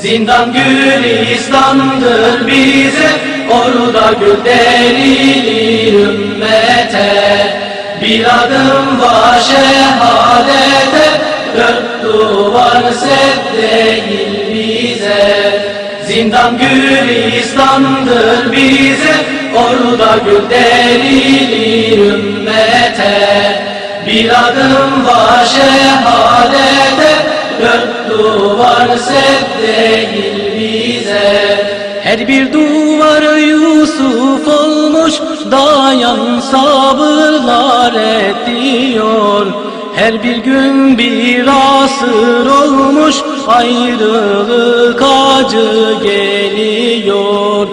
Zindan gülistandır bize Orada gül derilir ümmete. Bir adım var şehadete Dört duvar değil bize. Zindan gülistandır bize Orada gül derilir ümmete. Bir adım var şehadete Dört duvar set bize. Her bir duvar Yusuf olmuş Dayan sabırlar ediyor. Her bir gün bir asır olmuş Ayrılık acı geliyor.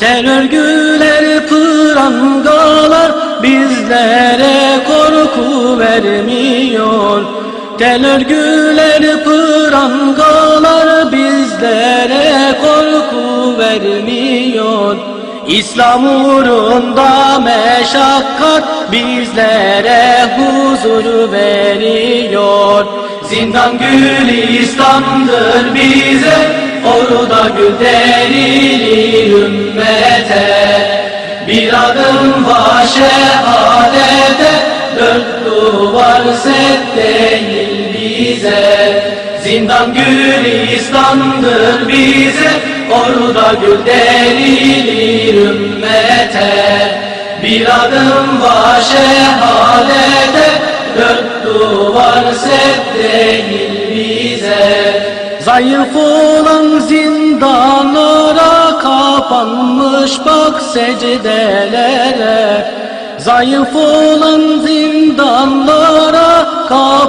Terör güler prangalar Bizlere korku vermiyor Tel örgüler prangalar bizlere korku vermiyor. İslam uğrunda meşakkat bizlere huzur veriyor. Zindan gülistandır bize orada gül derilir ümmete. Bir adım var şehadete dört duvar set değil bize. Zindan gülistandır bize. Orada gül derilir ümmete. Bir adım var şehadete Dört duvar set bize. Zayıf olan zindanlara kapanmış bak secdelere. Zayıf olan zindanlara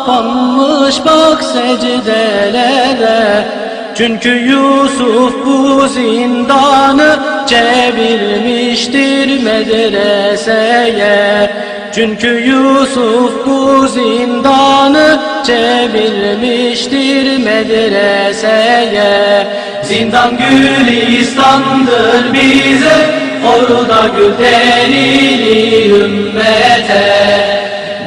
kapanmış bak secdelere. Çünkü Yusuf bu zindanı çevirmiştir medreseye. Çünkü Yusuf bu zindanı çevirmiştir medreseye. Zindan gülistandır bize Orada gül derilir ümmete.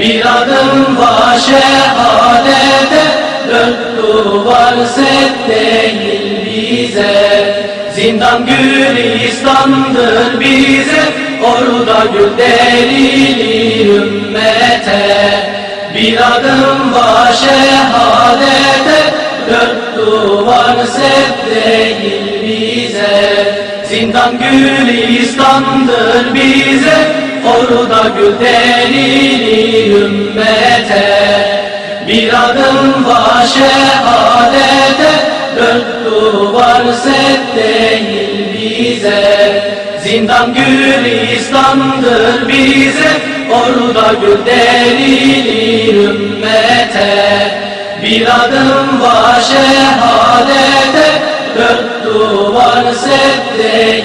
Bir adım var şehadete Dört duvar set değil bize. Zindan gülistandır bize Orada gül derilir ümmete. Bir adım var şehadete Dört duvar set değil bize. Zindan gülistandır bize Orada gül derilir ümmete Bir adım var şehadete Dört duvar set değil bize. Zindan gülistandır bize Orada gül derilir ümmete Bir adım var şehadete Dört duvar set değil